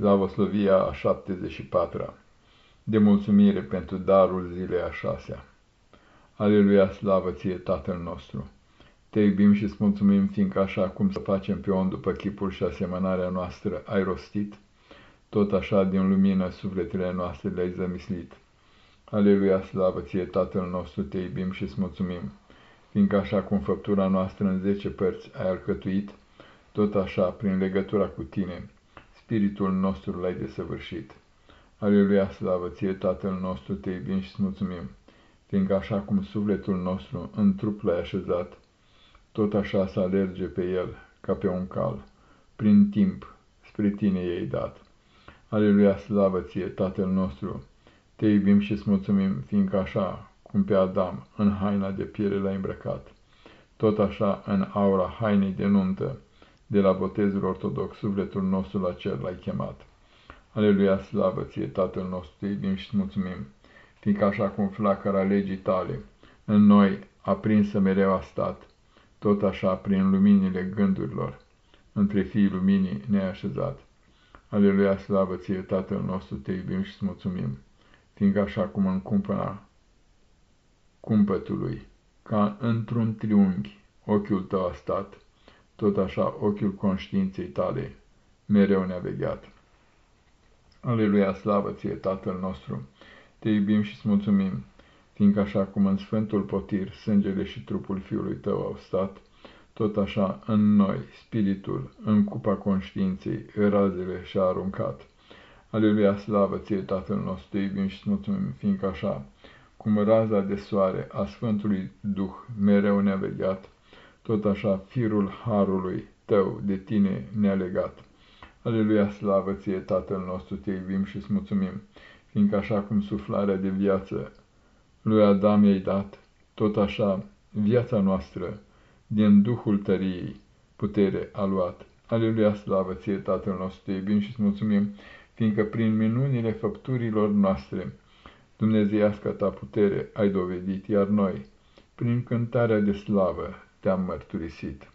Slavoslovia a 74-a De mulțumire pentru darul zilei a șasea. Aleluia, slavă ție, Tatăl nostru! Te iubim și îți mulțumim, fiindcă așa cum să facem pe om după chipul și asemănarea noastră ai rostit, tot așa din lumină sufletele noastre le-ai zămislit. Aleluia, slavă ție, Tatăl nostru, te iubim și îți mulțumim, fiindcă așa cum făptura noastră în zece părți ai alcătuit, tot așa, prin legătura cu tine, spiritul nostru l-ai desăvârșit. Aleluia, slavă ție, Tatăl nostru, te iubim și mulțumim, fiindcă așa cum sufletul nostru în trup l-ai așezat, tot așa să alerge pe el, ca pe un cal, prin timp, spre tine ei dat. Aleluia, slavă ție, Tatăl nostru, te iubim și mulțumim, fiindcă așa cum pe Adam în haina de piele l-ai îmbrăcat, tot așa în aura hainei de nuntă, de la botezul ortodox, sufletul nostru la cer l-ai chemat. Aleluia, slavă ție, Tatăl nostru, te iubim și mulțumim, fiindcă așa cum flacăra legii tale în noi aprinsă mereu a stat, tot așa prin luminile gândurilor, între fiii luminii neașezat. Aleluia, slavă ție, Tatăl nostru, te iubim și mulțumim, fiindcă așa cum în cumpăna cumpătului, ca într-un triunghi, ochiul tău a stat, tot așa ochiul conștiinței tale mereu ne-a vegheat. Aleluia, slavă ție, Tatăl nostru, te iubim și-ți mulțumim, fiindcă așa cum în Sfântul Potir sângele și trupul Fiului tău au stat, tot așa în noi, spiritul, în cupa conștiinței, razele și-a aruncat. Aleluia, slavă ție, Tatăl nostru, te iubim și-ți mulțumim, fiindcă așa cum raza de soare a Sfântului Duh mereu ne-a vegheat, tot așa firul harului tău de tine ne-a legat. Aleluia, slavă ție, Tatăl nostru, te iubim și îți mulțumim, fiindcă așa cum suflarea de viață lui Adam i-ai dat, tot așa viața noastră, din Duhul tăriei, putere a luat. Aleluia, slavă ție, Tatăl nostru, te iubim și îți mulțumim, fiindcă prin minunile făpturilor noastre, Dumnezeiasca ta putere ai dovedit, iar noi, prin cântarea de slavă, te-am mărturisit.